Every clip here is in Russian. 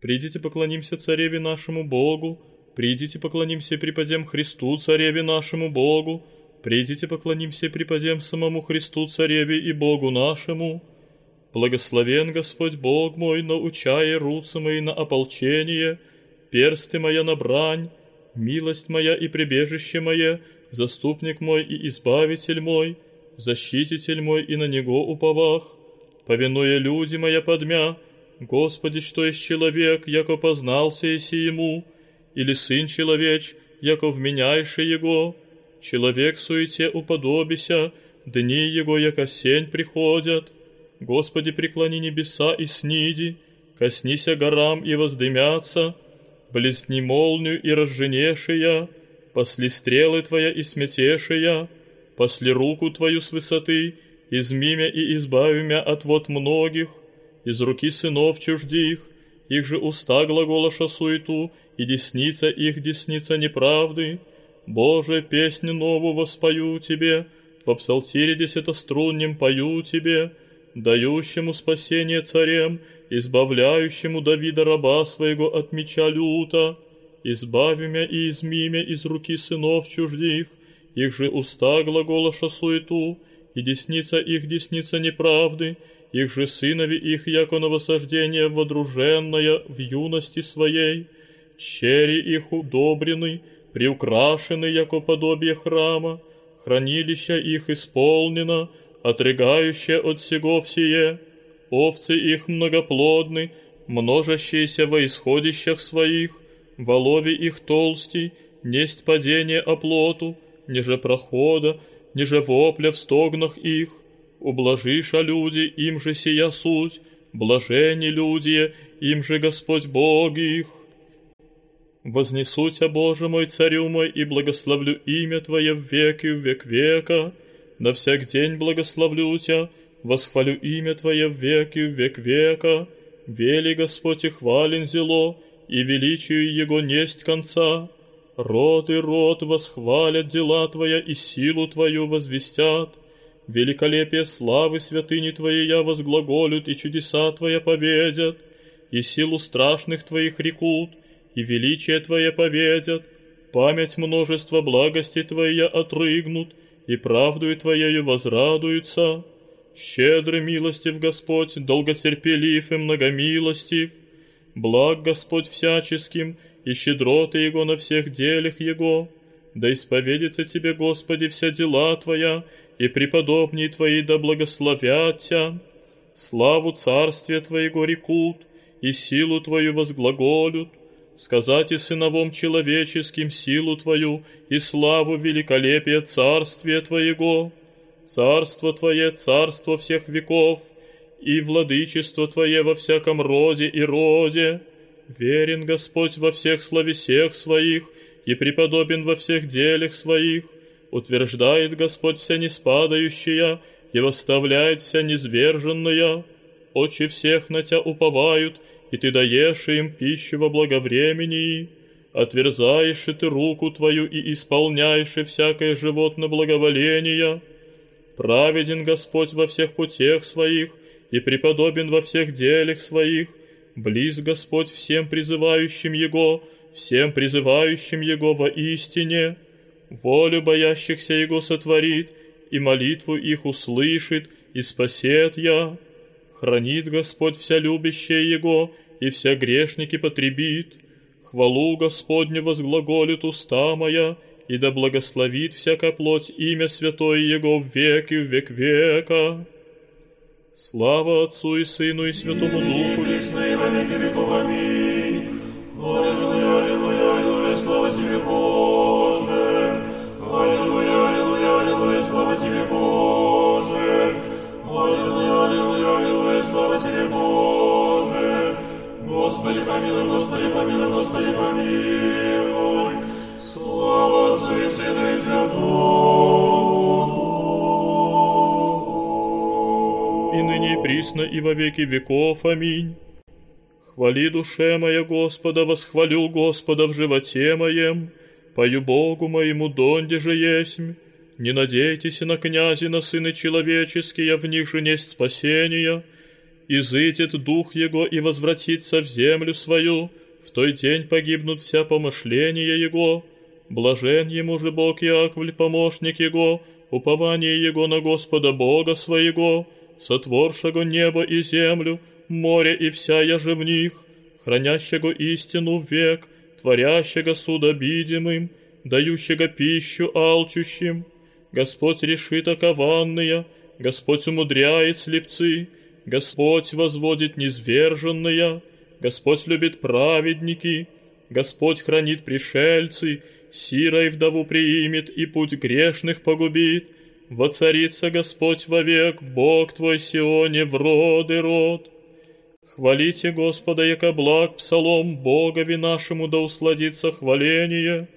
Придите поклонимся цареве нашему Богу, придите поклонимся и припадем Христу, цареве нашему Богу, придите поклонимся и припадем самому Христу, цареве и Богу нашему. Благословен Господь Бог мой, научая руцы мои на ополчение, персты моя на брань, милость моя и прибежище мое, заступник мой и избавитель мой, защититель мой и на него уповах, повинуя люди моя подмя, Господи, что есть человек, яко познался еси ему, или сын человеч, яко вменяйше его, человек суете уподобися, дни его, яко сень приходят. Господи, преклони небеса и сниди, коснися горам и воздымятся, блесни молнию и разженешия, посли стрелы Твоя и сметешия, посли руку Твою с высоты, изми мя и избави мя от вод многих, из руки сынов чуждих, их же уста глаголоша суету, и десница их десница неправды. Боже, песню новую воспою Тебе, по псалтире десятоструннем пою Тебе, дающему спасение царем, избавляющему Давида раба своего от меча люта, избави мя и изми мя из руки сынов чуждих, их же уста глаголоша суету, и десница их десница неправды, их же сынови их, яко новосождение водруженное в юности своей, чери их удобрены, приукрашены, яко подобие храма, хранилище их исполнено, отрегающее от сего всее, овцы их многоплодны, множащиеся во исходищах своих, волови их толстей, несть падение оплоту, ниже прохода, ниже вопля в стогнах их, ублажиша люди, им же сия суть, блажени люди, им же Господь Бог их. Вознесу тебя, Боже мой, царю мой, и благословлю имя Твое в веки, в век века, на всяк день благословлю тебя, восхвалю имя Твое в веки, в век века, вели Господь и хвален зело, и величию Его несть конца. Род и род восхвалят дела Твоя и силу Твою возвестят. Великолепие славы святыни Твоей я возглаголют, и чудеса Твоя поведят, и силу страшных Твоих рекут, и величие Твое поведят, память множества благости Твоя отрыгнут, и правдою Твоею возрадуются. Щедрый милостив Господь, долготерпелив и многомилостив, благ Господь всяческим, и щедроты Его на всех делях Его. Да исповедится Тебе, Господи, вся дела Твоя, и преподобней Твои да благословят Тя. Славу Царствия Твоего рекут, и силу Твою возглаголют, сказать и сыновом человеческим силу Твою и славу великолепия Царствия Твоего. Царство Твое, царство всех веков, и владычество Твое во всяком роде и роде. Верен Господь во всех словесех своих, и преподобен во всех делях своих, утверждает Господь вся неспадающая, и восставляет вся низверженная. Очи всех на Тя уповают, и Ты даешь им пищу во благовремении. Отверзаешь и Ты руку Твою и исполняешь и всякое животное благоволение. Праведен Господь во всех путях своих, и преподобен во всех делях своих. Близ Господь всем призывающим Его, всем призывающим Его во истине волю боящихся Его сотворит, и молитву их услышит, и спасет я. Хранит Господь вся любящая Его, и вся грешники потребит. Хвалу Господню возглаголит уста моя, и да благословит всякая плоть имя Святое Его в веки в век века. Слава Отцу и Сыну и Святому Духу, и во веки. Аминь. Аллилуйя, аллилуйя, аллилуйя, слава Тебе, Боже. И во веки веков. Аминь. Хвали душе моя Господа, восхвалю Господа в животе моем, Пою Богу моему, донде же есмь. Не надейтесь на князи, на сыны человеческие, в них же несть спасения. изыдет дух его и возвратится в землю свою, в той день погибнут вся помышления его. Блажен ему же Бог Яковль, помощник его, упование его на Господа Бога своего, сотворшего небо и землю, море и вся яже в них, хранящего истину век, творящего суд обидимым, дающего пищу алчущим. Господь решит окованные, Господь умудряет слепцы, Господь возводит низверженные, Господь любит праведники, Господь хранит пришельцы, сирой вдову приимет и путь грешных погубит. Воцарится Господь вовек, Бог твой Сионе в роды род. Хвалите Господа, яко благ псалом Богови нашему да усладится хваление.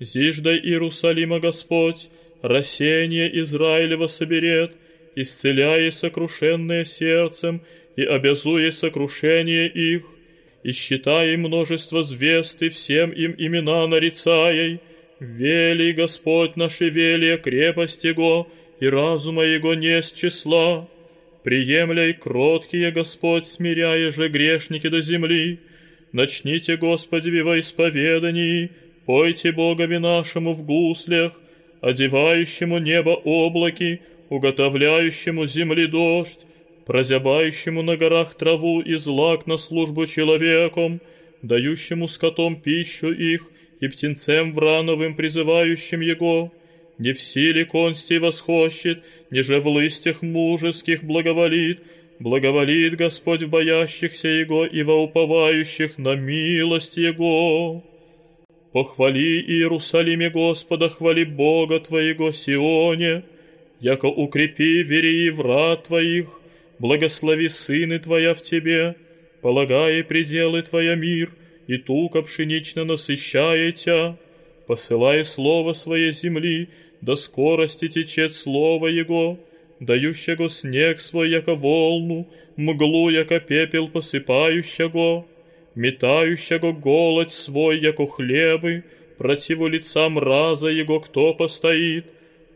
Зиждай Иерусалима Господь, рассеяние Израилева соберет, исцеляя сокрушенное сердцем и обязуя сокрушение их, и считай множество звезд и всем им имена нарицай, вели Господь наше велие крепость Его, и разума Его не с числа. Приемляй кроткие, Господь, смиряя же грешники до земли. Начните, Господи, во исповедании, пойте Богови нашему в гуслях, одевающему небо облаки, уготовляющему земли дождь, прозябающему на горах траву и злак на службу человеком, дающему скотом пищу их и птенцем врановым призывающим его, не в силе консти восхощет, ниже в лыстях мужеских благоволит, благоволит Господь в боящихся Его и во уповающих на милость Его. Похвали Иерусалиме Господа, хвали Бога Твоего Сионе, яко укрепи верии врат Твоих, благослови сыны Твоя в Тебе, полагая пределы Твоя мир, и тука пшенично насыщая Тя, посылая слово Своей земли, до скорости течет слово Его, дающего снег свой, яко волну, мглу, яко пепел посыпающего, метающего голод свой, яко хлебы, противу лица мраза Его кто постоит,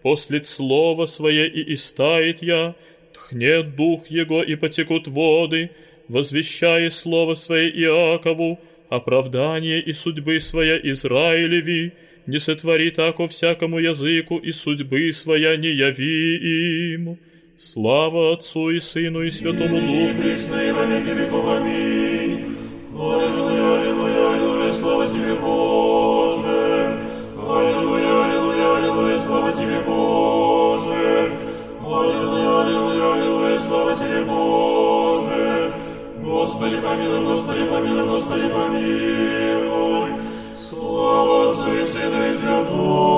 после слова свое и истает я, тхнет дух его и потекут воды, возвещая слово свое Иакову, оправдание и судьбы своя Израилеви, не сотвори тако всякому языку и судьбы своя не яви им. Слава Отцу и Сыну и Святому Духу. Пресна и во веки веков. Аминь. Аллилуйя, аллилуйя, аллилуйя, слава Тебе, Боже. Аллилуйя, аллилуйя, аллилуйя, слава Тебе, Боже. Аллилуйя, аллилуйя, аллилуйя, слава Тебе, Боже. Господи помилуй, Господи помилуй, Господи помилуй. Слава Отцу и Сыну и Святому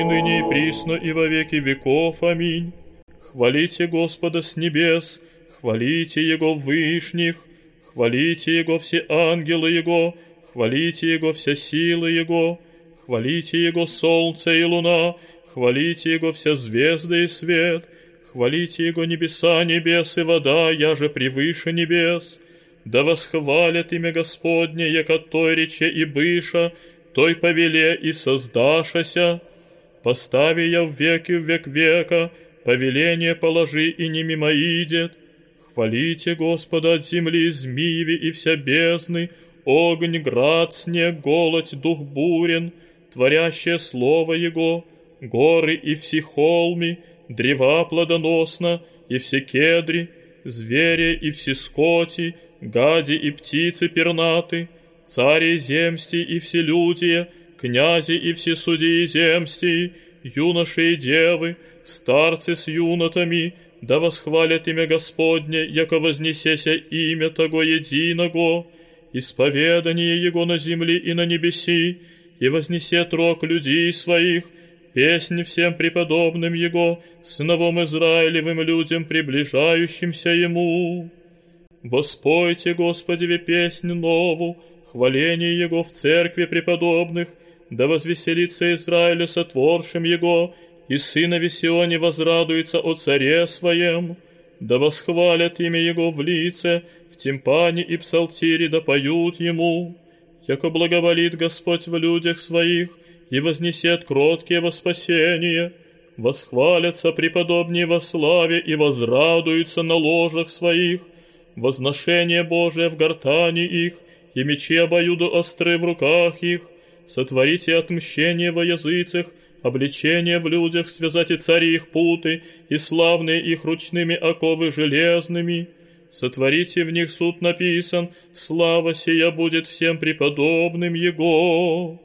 и ныне и присно и во веки веков. Аминь. Хвалите Господа с небес, хвалите Его вышних, хвалите Его все ангелы Его, хвалите Его вся силы Его, хвалите Его солнце и луна, хвалите Его вся звезды и свет, хвалите Его небеса, небес и вода, я же превыше небес. Да восхвалят имя Господне, яко той рече и быша, той повеле и создашася. Постави я в веки в век века, повеление положи и не мимоидет. Хвалите Господа от земли, змиеви и вся бездны, огонь, град, снег, голодь, дух бурен, творящее слово Его, горы и все холми, древа плодоносно и все кедри, звери и все скоти, гади и птицы пернаты, цари земсти и все люди, князи и все судьи земсти, юноши и девы, старцы с юнотами, да восхвалят имя Господне, яко вознесеся имя Того единого, исповедание Его на земле и на небеси, и вознесет рог людей своих, песни всем преподобным Его, сыновом Израилевым людям, приближающимся Ему. Воспойте, Господи, песнь нову, хваление Его в церкви преподобных, да возвеселится Израилю сотворшим Его, и сына Весионе возрадуется о царе своем, да восхвалят имя Его в лице, в тимпане и псалтире да поют Ему, яко благоволит Господь в людях своих, и вознесет кроткие во спасение, восхвалятся преподобнее во славе и возрадуются на ложах своих, возношение Божие в гортани их, и мечи обоюду остры в руках их, сотворите отмщение во языцах, обличение в людях, связать и цари их путы, и славные их ручными оковы железными. Сотворите в них суд написан, слава сия будет всем преподобным Его.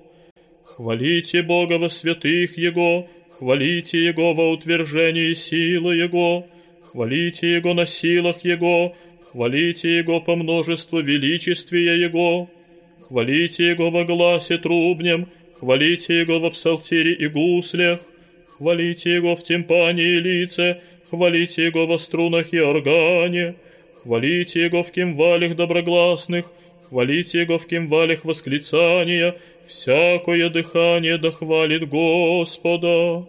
Хвалите Бога во святых Его, хвалите Его во утверждении силы Его, хвалите Его на силах Его, хвалите Его по множеству величествия Его, хвалите Его во гласе трубнем, хвалите Его во псалтире и гуслях, хвалите Его в тимпане и лице, хвалите Его во струнах и органе, хвалите Его в кимвалях доброгласных, хвалите Его в кимвалях восклицания, всякое дыхание да хвалит Господа.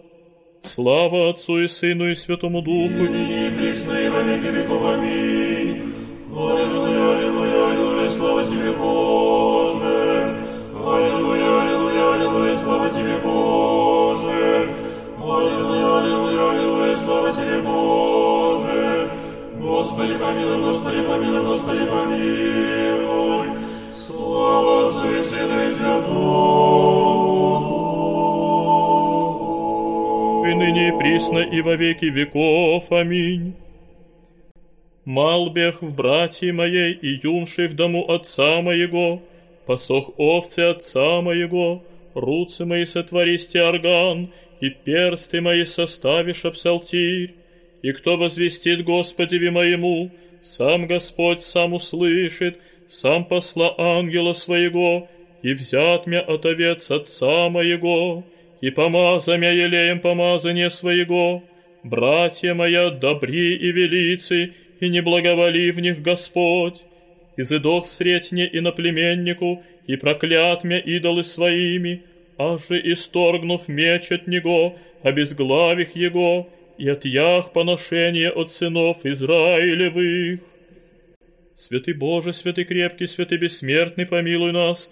Слава Отцу и Сыну и Святому Духу. И присно и во веки веков. Аминь. Аллилуйя, аллилуйя, аллилуйя, слава тебе, Боже. Аллилуйя, аллилуйя, аллилуйя, слава тебе, Боже. Аллилуйя, аллилуйя, аллилуйя, слава тебе, Боже. Господи, помилуй, Господи, помилуй, Господи, помилуй. Присно и во веки веков. Аминь. Малбех в братье моей и юншей в дому отца моего, посох овцы отца моего, руцы мои сотвористи орган, и персты мои составишь псалтирь. И кто возвестит Господеве моему, сам Господь сам услышит, сам посла ангела своего, и взят мя от овец отца моего, и помаза мя елеем помазание своего, братья моя добри и велицы, и не благоволи в них Господь. И задох всреть мне иноплеменнику, и проклят мя идолы своими, аже исторгнув меч от него, обезглавих его, и от поношение от сынов Израилевых. Святый Боже, святый крепкий, святый бессмертный, помилуй нас.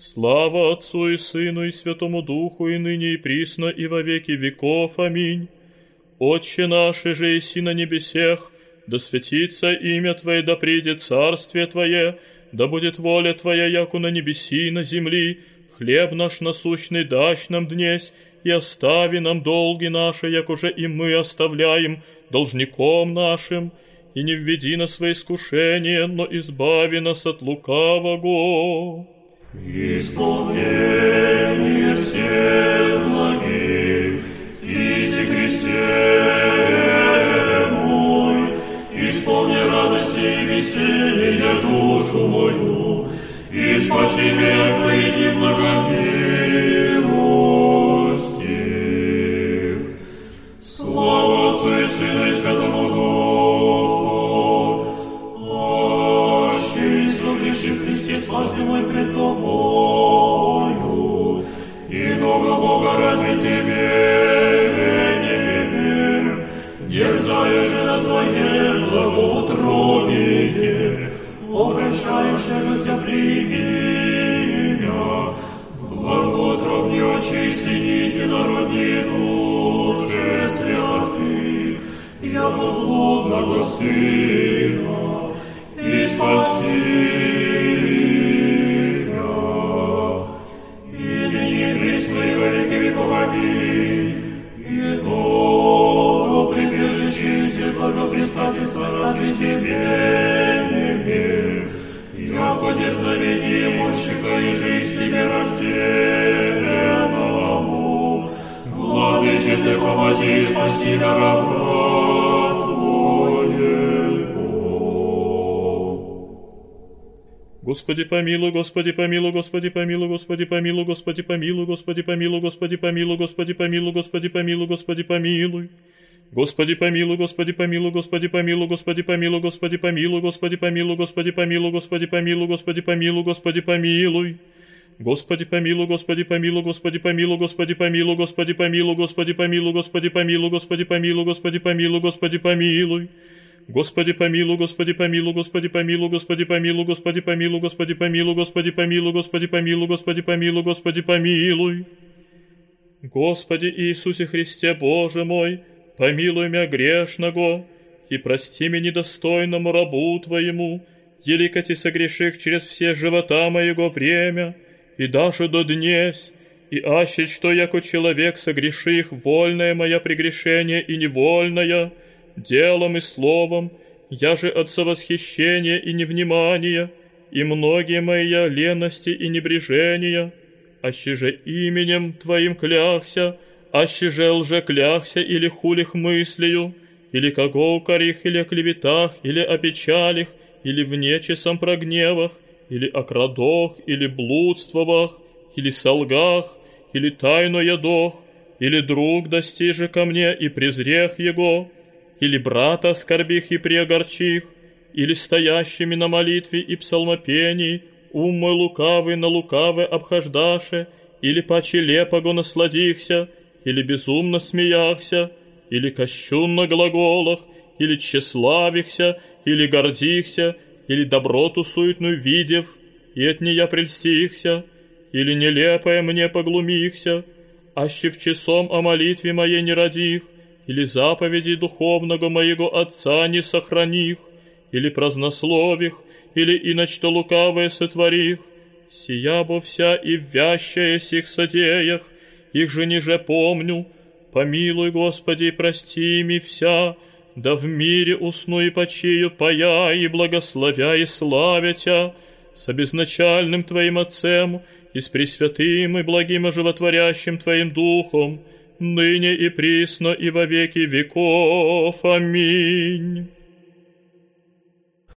Слава Отцу и Сыну и Святому Духу, и ныне и присно, и во веки веков. Аминь. Отче наш, же и на небесех, да святится имя Твое, да придет царствие Твое, да будет воля Твоя, яку на небеси и на земли, хлеб наш насущный дашь нам днесь, и остави нам долги наши, як уже и мы оставляем должником нашим, и не введи нас во искушение, но избави нас от лукавого. Исполнение всех благих, Кисти Христе мой, исполни радости и веселья душу мою, и спаси меня выйти благомилости. Слава Отцу и Сыну и Святому Духу, Аще согреши Христе, спаси мой пред совершающегося примя. Благотропни очистите народные души святы, яко плодна гостина, и спаси меня. И ныне Христы велики веков аминь, и то прибежище благопристательство разве тебе, дерзновение и жизнь Тебе рожденному. Владычице, помоги и спаси раба. Господи помилуй, Господи помилуй, Господи помилуй, Господи помилуй, Господи помилуй, Господи помилуй, Господи помилуй, Господи помилуй, Господи помилуй, Господи помилуй. Господи помилуй, Господи помилуй, Господи помилуй, Господи помилуй, Господи помилуй, Господи помилуй, Господи помилуй, Господи помилуй, Господи помилуй, Господи помилуй. Господи помилуй, Господи помилуй, Господи помилуй, Господи помилуй, Господи помилуй, Господи помилуй, Господи помилуй, Господи помилуй, Господи помилуй, Господи помилуй. Господи помилуй, Господи помилуй, Господи помилуй, Господи помилуй, Господи помилуй, Господи помилуй, Господи помилуй, Господи помилуй, Господи помилуй, Господи помилуй. Господи Иисусе Христе, Боже мой, помилуй меня грешного, и прости меня недостойному рабу Твоему, еликати согреших через все живота моего время, и даже до днесь, и ащить, что яко человек согреших, вольное моя прегрешение и невольное, делом и словом, я же от совосхищения и невнимания, и многие мои лености и небрежения, аще же именем Твоим кляхся, аще же кляхся или хулих мыслью, или кого корих, или о клеветах, или о печалях, или в нечесом прогневах, или о крадох, или блудствовах, или солгах, или тайно ядох, или друг достиже ко мне и презрех его, или брата оскорбих и приогорчих, или стоящими на молитве и псалмопении, ум мой лукавый на лукавый обхождаше, или паче лепого насладихся, или безумно смеяхся, или кощунно глаголах, или тщеславихся, или гордихся, или доброту суетную видев, и от нея прельстихся, или нелепое мне поглумихся, аще в часом о молитве моей не родих, или заповеди духовного моего Отца не сохраних, или празднослових, или иначто лукавое сотворих, сия бо вся и вящая сих содеях, их же ниже помню, помилуй, Господи, прости ми вся, да в мире усну и почию пая и благословя и славя Тя, с обезначальным Твоим Отцем и с пресвятым и благим и животворящим Твоим Духом, ныне и присно и во веки веков. Аминь.